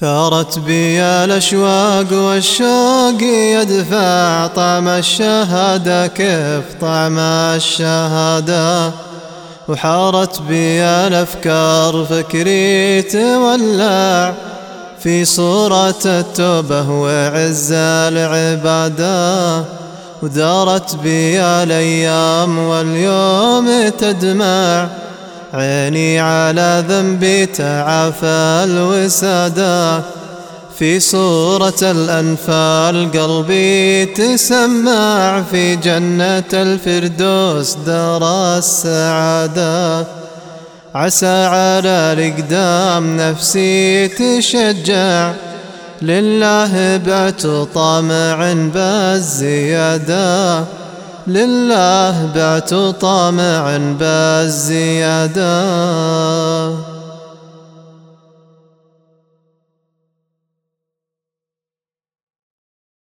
ثارت بي الأشواق والشوق يدفع طعم الشهادة كيف طعم الشهادة؟ وحارت بي الأفكار فكري تولع في صورة التوبة وعز العبادة. ودارت بي الأيام واليوم تدمع عيني على ذنبي تعافى الوسادة في صورة الأنفال قلبي تسمع في جنة الفردوس دار السعادة. عسى على الإقدام نفسي تشجع لله بعت طامع بالزيادة لله بعت طامع بالزيادة